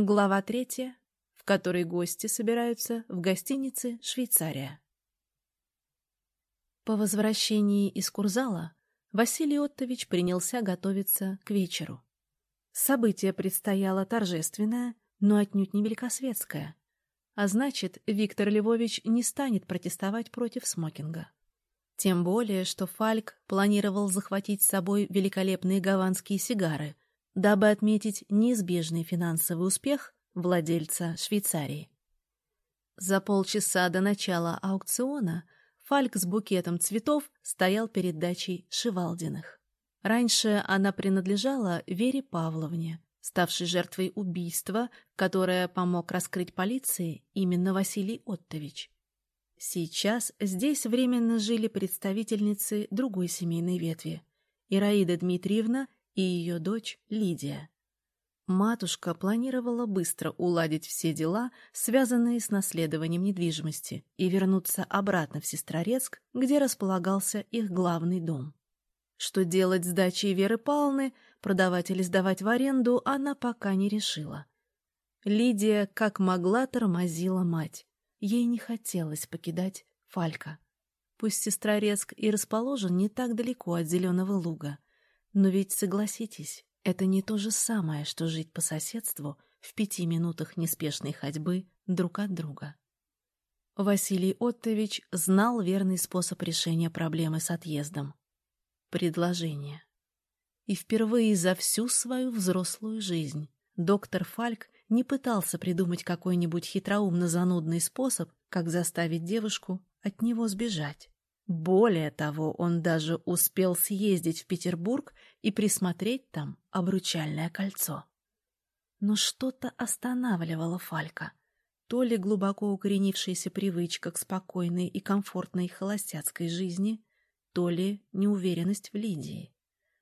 Глава третья, в которой гости собираются в гостинице «Швейцария». По возвращении из Курзала Василий Оттович принялся готовиться к вечеру. Событие предстояло торжественное, но отнюдь не великосветское. А значит, Виктор Львович не станет протестовать против смокинга. Тем более, что Фальк планировал захватить с собой великолепные гаванские сигары, дабы отметить неизбежный финансовый успех владельца Швейцарии. За полчаса до начала аукциона Фальк с букетом цветов стоял перед дачей Шивалдиных. Раньше она принадлежала Вере Павловне, ставшей жертвой убийства, которое помог раскрыть полиции именно Василий Оттович. Сейчас здесь временно жили представительницы другой семейной ветви – Ираида Дмитриевна и ее дочь Лидия. Матушка планировала быстро уладить все дела, связанные с наследованием недвижимости, и вернуться обратно в Сестрорецк, где располагался их главный дом. Что делать с дачей Веры Павловны, продавать или сдавать в аренду, она пока не решила. Лидия как могла тормозила мать. Ей не хотелось покидать Фалька. Пусть Сестрорецк и расположен не так далеко от Зеленого луга, но ведь, согласитесь, это не то же самое, что жить по соседству в пяти минутах неспешной ходьбы друг от друга. Василий Оттович знал верный способ решения проблемы с отъездом. Предложение. И впервые за всю свою взрослую жизнь доктор Фальк не пытался придумать какой-нибудь хитроумно-занудный способ, как заставить девушку от него сбежать. Более того, он даже успел съездить в Петербург и присмотреть там обручальное кольцо. Но что-то останавливало Фалька. То ли глубоко укоренившаяся привычка к спокойной и комфортной холостяцкой жизни, то ли неуверенность в Лидии.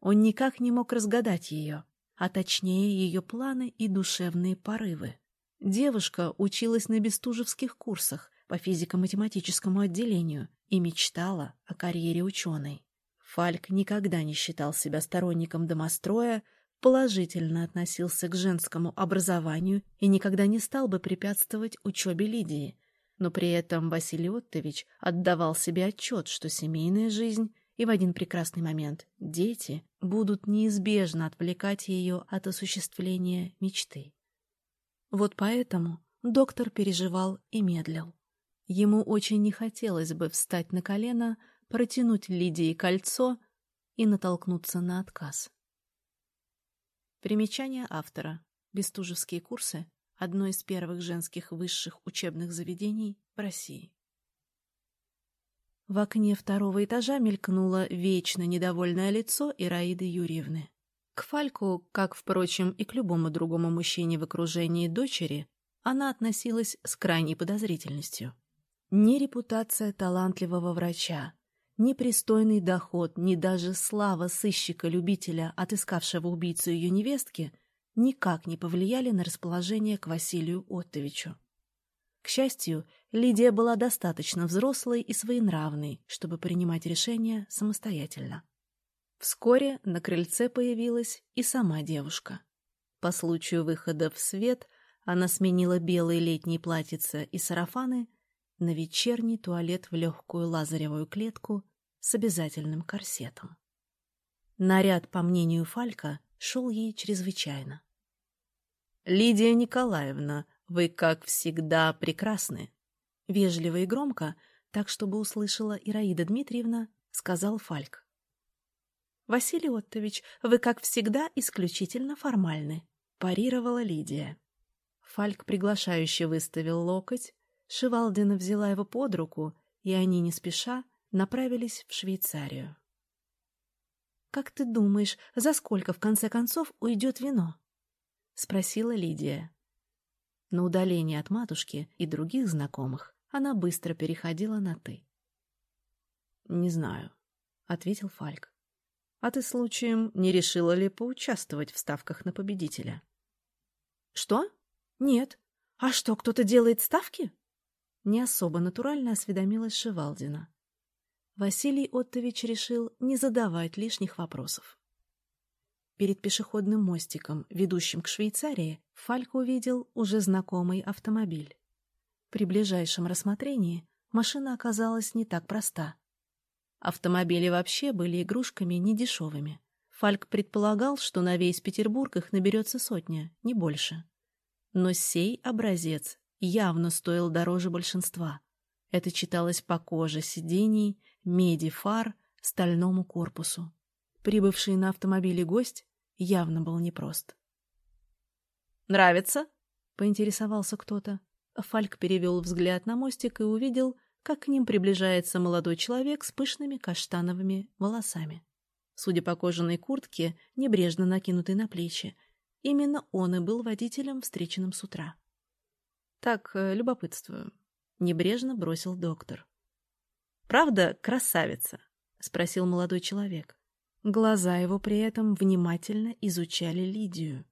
Он никак не мог разгадать ее а точнее ее планы и душевные порывы. Девушка училась на бестужевских курсах по физико-математическому отделению и мечтала о карьере ученой. Фальк никогда не считал себя сторонником домостроя, положительно относился к женскому образованию и никогда не стал бы препятствовать учебе Лидии. Но при этом Василий Оттович отдавал себе отчет, что семейная жизнь и в один прекрасный момент дети будут неизбежно отвлекать ее от осуществления мечты. Вот поэтому доктор переживал и медлил. Ему очень не хотелось бы встать на колено, протянуть Лидии кольцо и натолкнуться на отказ. Примечание автора. Бестужевские курсы – одно из первых женских высших учебных заведений в России. В окне второго этажа мелькнуло вечно недовольное лицо Ираиды Юрьевны. К Фальку, как, впрочем, и к любому другому мужчине в окружении дочери, она относилась с крайней подозрительностью. Ни репутация талантливого врача, ни пристойный доход, ни даже слава сыщика-любителя, отыскавшего убийцу ее невестки, никак не повлияли на расположение к Василию Оттовичу. К счастью, Лидия была достаточно взрослой и своенравной, чтобы принимать решения самостоятельно. Вскоре на крыльце появилась и сама девушка. По случаю выхода в свет она сменила белые летние платьица и сарафаны на вечерний туалет в легкую лазаревую клетку с обязательным корсетом. Наряд, по мнению Фалька, шел ей чрезвычайно. «Лидия Николаевна, вы, как всегда, прекрасны!» Вежливо и громко, так, чтобы услышала Ираида Дмитриевна, сказал Фальк. «Василий Оттович, вы, как всегда, исключительно формальны», — парировала Лидия. Фальк приглашающе выставил локоть, Шивалдина взяла его под руку, и они, не спеша, направились в Швейцарию. «Как ты думаешь, за сколько, в конце концов, уйдет вино?» — спросила Лидия. На удаление от матушки и других знакомых она быстро переходила на «ты». «Не знаю», — ответил Фальк. «А ты случаем не решила ли поучаствовать в ставках на победителя?» «Что? Нет. А что, кто-то делает ставки?» Не особо натурально осведомилась Шевалдина. Василий Оттович решил не задавать лишних вопросов. перед пешеходным мостиком, ведущим к Швейцарии, Фальк увидел уже знакомый автомобиль. При ближайшем рассмотрении машина оказалась не так проста. Автомобили вообще были игрушками недешевыми. Фальк предполагал, что на весь Петербург их наберется сотня, не больше. Но сей образец явно стоил дороже большинства. Это читалось по коже сидений, меди фар, стальному корпусу. Прибывший на автомобиле гость явно был непрост. «Нравится?» — поинтересовался кто-то. Фальк перевел взгляд на мостик и увидел, как к ним приближается молодой человек с пышными каштановыми волосами. Судя по кожаной куртке, небрежно накинутой на плечи, именно он и был водителем, встреченным с утра. «Так, э, любопытствую», — небрежно бросил доктор. «Правда красавица?» — спросил молодой человек. Глаза его при этом внимательно изучали Лидию.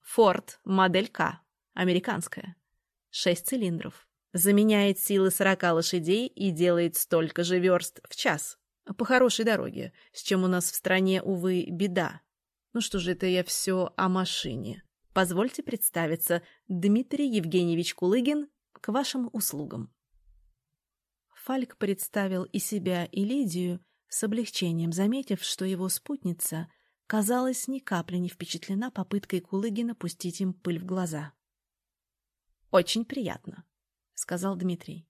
«Форд, модель К, американская. Шесть цилиндров. Заменяет силы сорока лошадей и делает столько же верст в час. По хорошей дороге, с чем у нас в стране, увы, беда. Ну что же это я все о машине? Позвольте представиться, Дмитрий Евгеньевич Кулыгин, к вашим услугам. Фальк представил и себя, и Лидию, с облегчением заметив, что его спутница, казалось, ни капли не впечатлена попыткой Кулыгина пустить им пыль в глаза. «Очень приятно», — сказал Дмитрий.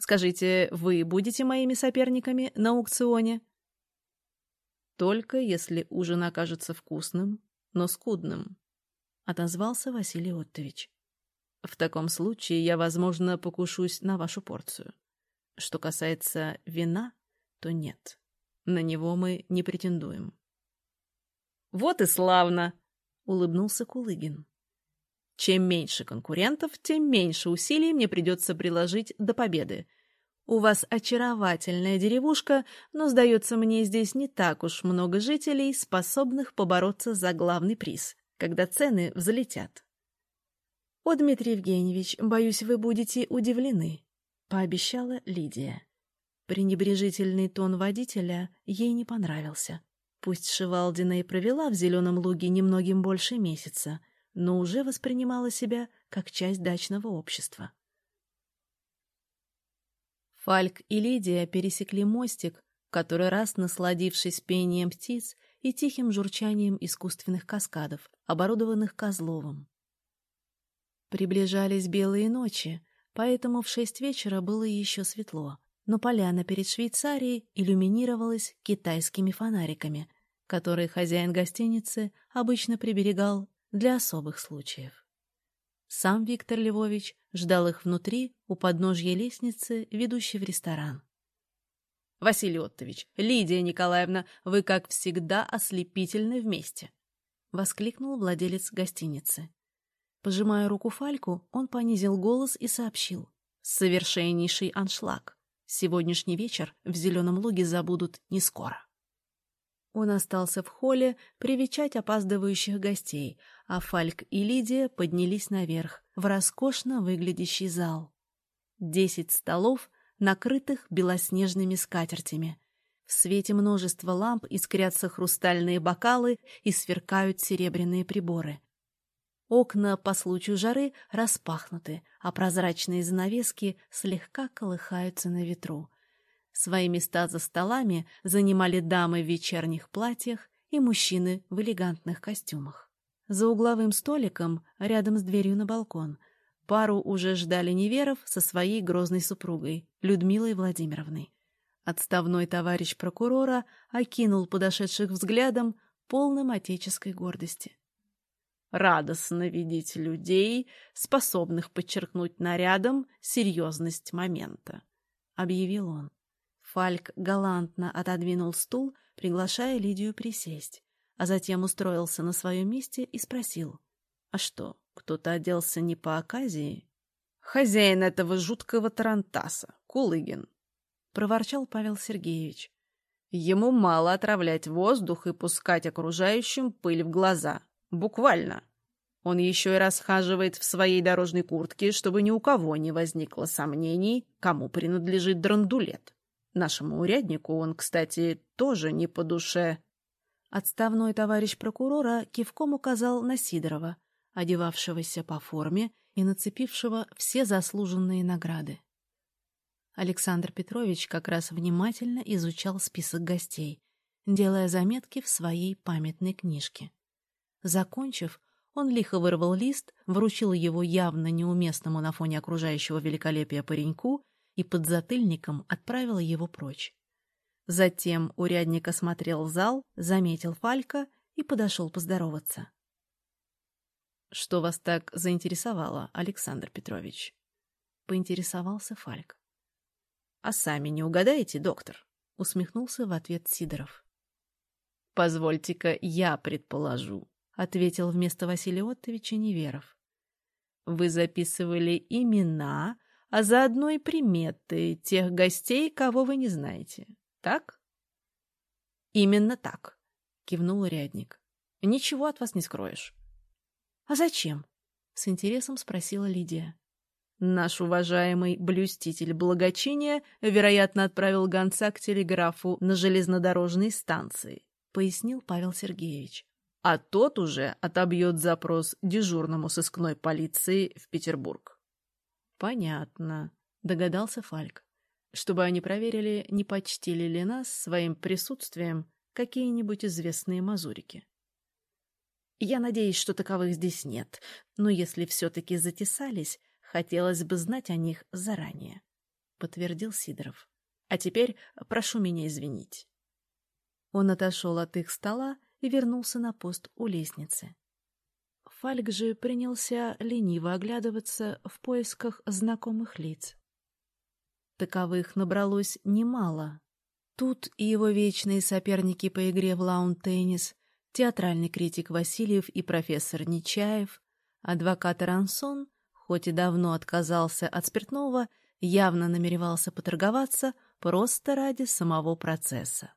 «Скажите, вы будете моими соперниками на аукционе?» «Только если ужин окажется вкусным, но скудным», — отозвался Василий Оттович. «В таком случае я, возможно, покушусь на вашу порцию. Что касается вина, то нет. На него мы не претендуем». «Вот и славно!» — улыбнулся Кулыгин. «Чем меньше конкурентов, тем меньше усилий мне придется приложить до победы. У вас очаровательная деревушка, но, сдается мне, здесь не так уж много жителей, способных побороться за главный приз когда цены взлетят. — О, Дмитрий Евгеньевич, боюсь, вы будете удивлены, — пообещала Лидия. Пренебрежительный тон водителя ей не понравился. Пусть Шивалдина и провела в Зеленом Луге немногим больше месяца, но уже воспринимала себя как часть дачного общества. Фальк и Лидия пересекли мостик, который раз, насладившись пением птиц, и тихим журчанием искусственных каскадов, оборудованных Козловым. Приближались белые ночи, поэтому в шесть вечера было еще светло, но поляна перед Швейцарией иллюминировалась китайскими фонариками, которые хозяин гостиницы обычно приберегал для особых случаев. Сам Виктор Львович ждал их внутри, у подножья лестницы, ведущей в ресторан. Василий Оттович, Лидия Николаевна, вы, как всегда, ослепительны вместе!» — воскликнул владелец гостиницы. Пожимая руку Фальку, он понизил голос и сообщил. «Совершеннейший аншлаг. Сегодняшний вечер в Зеленом Луге забудут не скоро». Он остался в холле привечать опаздывающих гостей, а Фальк и Лидия поднялись наверх, в роскошно выглядящий зал. Десять столов — накрытых белоснежными скатертями. В свете множества ламп искрятся хрустальные бокалы и сверкают серебряные приборы. Окна по случаю жары распахнуты, а прозрачные занавески слегка колыхаются на ветру. Свои места за столами занимали дамы в вечерних платьях и мужчины в элегантных костюмах. За угловым столиком, рядом с дверью на балкон — Пару уже ждали Неверов со своей грозной супругой, Людмилой Владимировной. Отставной товарищ прокурора окинул подошедших взглядом, полным отеческой гордости. «Радостно видеть людей, способных подчеркнуть нарядом серьезность момента», — объявил он. Фальк галантно отодвинул стул, приглашая Лидию присесть, а затем устроился на своем месте и спросил. «А что, кто-то оделся не по оказии. Хозяин этого жуткого тарантаса, Кулыгин, — проворчал Павел Сергеевич. Ему мало отравлять воздух и пускать окружающим пыль в глаза. Буквально. Он еще и расхаживает в своей дорожной куртке, чтобы ни у кого не возникло сомнений, кому принадлежит драндулет. Нашему уряднику он, кстати, тоже не по душе. Отставной товарищ прокурора кивком указал на Сидорова, одевавшегося по форме и нацепившего все заслуженные награды. Александр Петрович как раз внимательно изучал список гостей, делая заметки в своей памятной книжке. Закончив, он лихо вырвал лист, вручил его явно неуместному на фоне окружающего великолепия пареньку и под затыльником отправил его прочь. Затем урядник осмотрел зал, заметил Фалька и подошел поздороваться. «Что вас так заинтересовало, Александр Петрович?» — поинтересовался Фальк. «А сами не угадаете, доктор?» — усмехнулся в ответ Сидоров. «Позвольте-ка я предположу», — ответил вместо Василия Оттовича Неверов. «Вы записывали имена, а заодно и приметы тех гостей, кого вы не знаете, так?» «Именно так», — кивнул урядник. «Ничего от вас не скроешь». «А зачем?» — с интересом спросила Лидия. Наш уважаемый блюститель благочиния, вероятно, отправил гонца к телеграфу на железнодорожной станции, пояснил Павел Сергеевич. А тот уже отобьет запрос дежурному сыскной полиции в Петербург. Понятно, догадался Фальк. Чтобы они проверили, не почтили ли нас своим присутствием какие-нибудь известные мазурики. Я надеюсь, что таковых здесь нет, но если все-таки затесались, Хотелось бы знать о них заранее, — подтвердил Сидоров. А теперь прошу меня извинить. Он отошел от их стола и вернулся на пост у лестницы. Фальк же принялся лениво оглядываться в поисках знакомых лиц. Таковых набралось немало. Тут и его вечные соперники по игре в лаун-теннис, театральный критик Васильев и профессор Нечаев, адвокат Рансон хоть и давно отказался от спиртного, явно намеревался поторговаться просто ради самого процесса.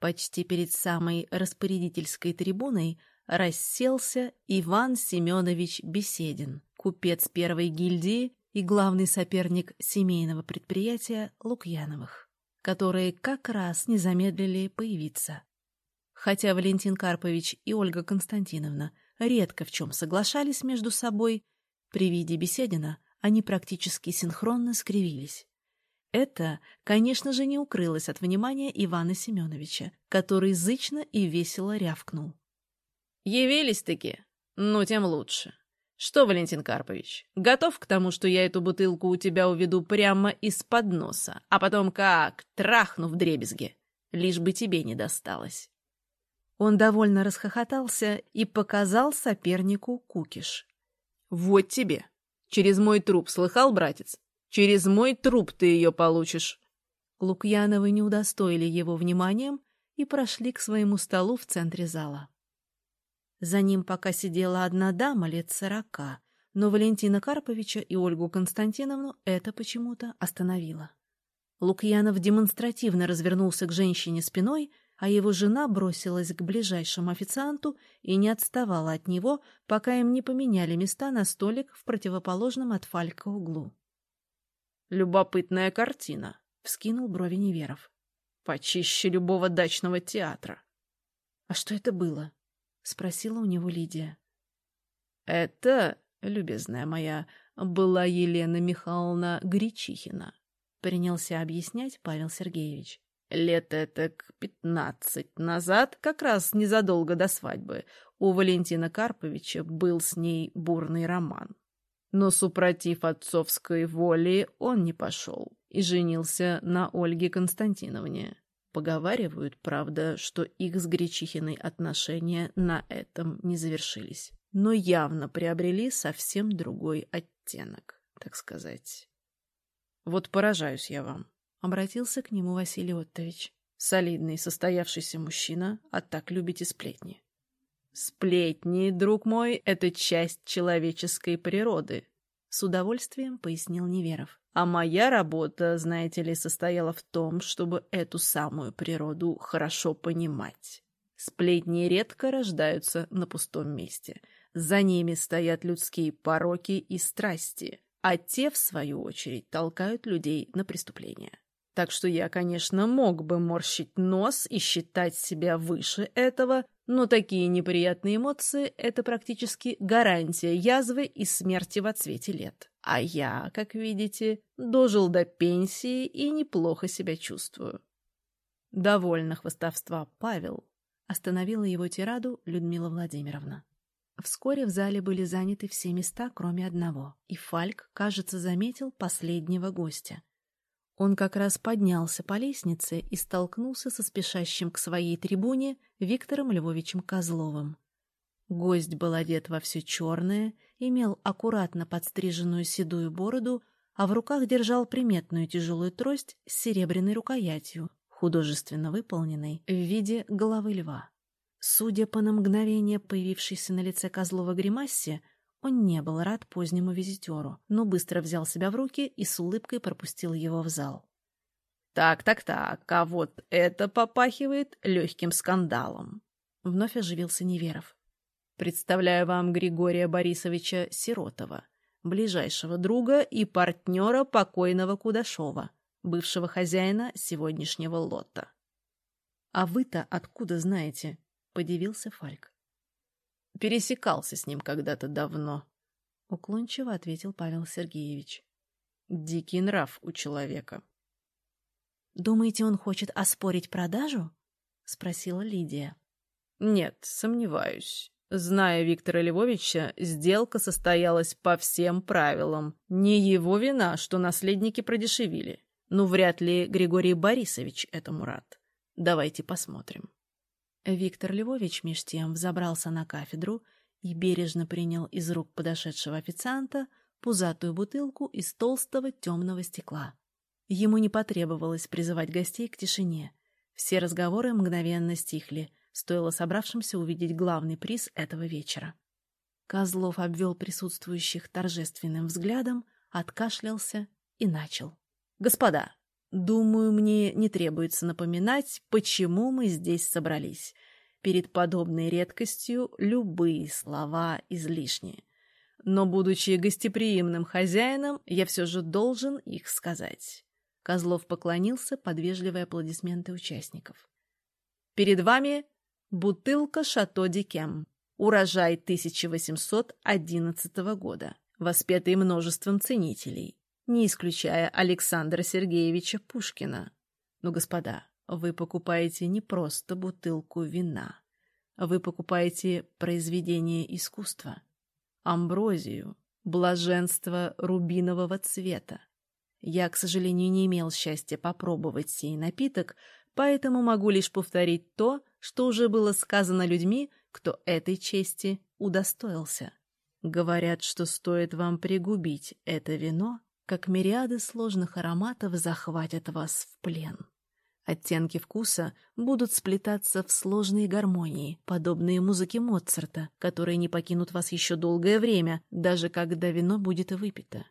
Почти перед самой распорядительской трибуной расселся Иван Семенович Беседин, купец первой гильдии и главный соперник семейного предприятия Лукьяновых, которые как раз не замедлили появиться. Хотя Валентин Карпович и Ольга Константиновна редко в чем соглашались между собой, при виде Беседина они практически синхронно скривились. Это, конечно же, не укрылось от внимания Ивана Семеновича, который зычно и весело рявкнул. «Явились-таки? Ну, тем лучше. Что, Валентин Карпович, готов к тому, что я эту бутылку у тебя уведу прямо из-под носа, а потом как трахну в дребезге, лишь бы тебе не досталось?» Он довольно расхохотался и показал сопернику кукиш. Вот тебе. Через мой труп, слыхал, братец? Через мой труп ты ее получишь. Лукьяновы не удостоили его вниманием и прошли к своему столу в центре зала. За ним пока сидела одна дама лет сорока, но Валентина Карповича и Ольгу Константиновну это почему-то остановило. Лукьянов демонстративно развернулся к женщине спиной а его жена бросилась к ближайшему официанту и не отставала от него, пока им не поменяли места на столик в противоположном от Фалька углу. «Любопытная картина», — вскинул брови Неверов. «Почище любого дачного театра». «А что это было?» — спросила у него Лидия. «Это, любезная моя, была Елена Михайловна Гречихина», — принялся объяснять Павел Сергеевич. Лет это к пятнадцать назад, как раз незадолго до свадьбы, у Валентина Карповича был с ней бурный роман. Но, супротив отцовской воли, он не пошел и женился на Ольге Константиновне. Поговаривают, правда, что их с Гречихиной отношения на этом не завершились, но явно приобрели совсем другой оттенок, так сказать. Вот поражаюсь я вам. — обратился к нему Василий Оттович. «Солидный, состоявшийся мужчина, а так любите сплетни». «Сплетни, друг мой, — это часть человеческой природы», — с удовольствием пояснил Неверов. «А моя работа, знаете ли, состояла в том, чтобы эту самую природу хорошо понимать. Сплетни редко рождаются на пустом месте. За ними стоят людские пороки и страсти, а те, в свою очередь, толкают людей на преступления. Так что я, конечно, мог бы морщить нос и считать себя выше этого, но такие неприятные эмоции — это практически гарантия язвы и смерти в цвете лет. А я, как видите, дожил до пенсии и неплохо себя чувствую. Довольно хвостовства, Павел. Остановила его тираду Людмила Владимировна. Вскоре в зале были заняты все места, кроме одного, и Фальк, кажется, заметил последнего гостя. Он как раз поднялся по лестнице и столкнулся со спешащим к своей трибуне Виктором Львовичем Козловым. Гость был одет во все черное, имел аккуратно подстриженную седую бороду, а в руках держал приметную тяжелую трость с серебряной рукоятью, художественно выполненной в виде головы льва. Судя по на мгновение появившейся на лице Козлова гримассе, он не был рад позднему визитеру, но быстро взял себя в руки и с улыбкой пропустил его в зал. «Так-так-так, а вот это попахивает легким скандалом!» Вновь оживился Неверов. «Представляю вам Григория Борисовича Сиротова, ближайшего друга и партнера покойного Кудашова, бывшего хозяина сегодняшнего лота». «А вы-то откуда знаете?» — подивился Фальк. Пересекался с ним когда-то давно. Уклончиво ответил Павел Сергеевич. Дикий нрав у человека. «Думаете, он хочет оспорить продажу?» — спросила Лидия. «Нет, сомневаюсь. Зная Виктора Львовича, сделка состоялась по всем правилам. Не его вина, что наследники продешевили. Ну, вряд ли Григорий Борисович этому рад. Давайте посмотрим». Виктор Львович меж тем взобрался на кафедру и бережно принял из рук подошедшего официанта пузатую бутылку из толстого темного стекла. Ему не потребовалось призывать гостей к тишине. Все разговоры мгновенно стихли, стоило собравшимся увидеть главный приз этого вечера. Козлов обвел присутствующих торжественным взглядом, откашлялся и начал. «Господа, Думаю, мне не требуется напоминать, почему мы здесь собрались. Перед подобной редкостью любые слова излишни. Но, будучи гостеприимным хозяином, я все же должен их сказать. Козлов поклонился под вежливые аплодисменты участников. Перед вами бутылка «Шато Дикем», урожай 1811 года, воспетый множеством ценителей не исключая Александра Сергеевича Пушкина. Но, господа, вы покупаете не просто бутылку вина. Вы покупаете произведение искусства, амброзию, блаженство рубинового цвета. Я, к сожалению, не имел счастья попробовать сей напиток, поэтому могу лишь повторить то, что уже было сказано людьми, кто этой чести удостоился. Говорят, что стоит вам пригубить это вино, как мириады сложных ароматов захватят вас в плен. Оттенки вкуса будут сплетаться в сложные гармонии, подобные музыке Моцарта, которые не покинут вас еще долгое время, даже когда вино будет выпито.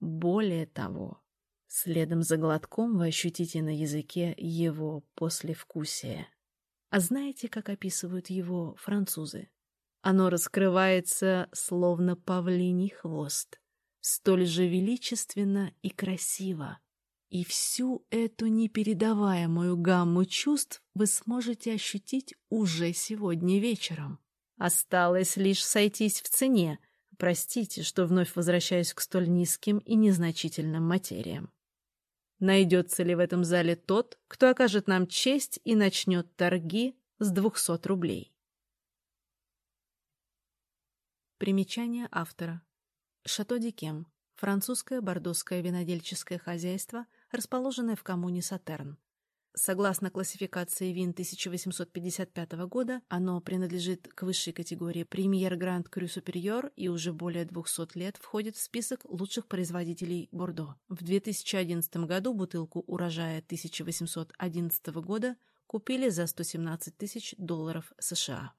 Более того, следом за глотком вы ощутите на языке его послевкусие. А знаете, как описывают его французы? Оно раскрывается, словно павлиний хвост, столь же величественно и красиво. И всю эту непередаваемую гамму чувств вы сможете ощутить уже сегодня вечером. Осталось лишь сойтись в цене. Простите, что вновь возвращаюсь к столь низким и незначительным материям. Найдется ли в этом зале тот, кто окажет нам честь и начнет торги с двухсот рублей? Примечание автора. Шато Дикем – французское бордосское винодельческое хозяйство, расположенное в коммуне Сатерн. Согласно классификации вин 1855 года, оно принадлежит к высшей категории премьер Гранд Крю Супериор и уже более 200 лет входит в список лучших производителей Бордо. В 2011 году бутылку урожая 1811 года купили за 117 тысяч долларов США.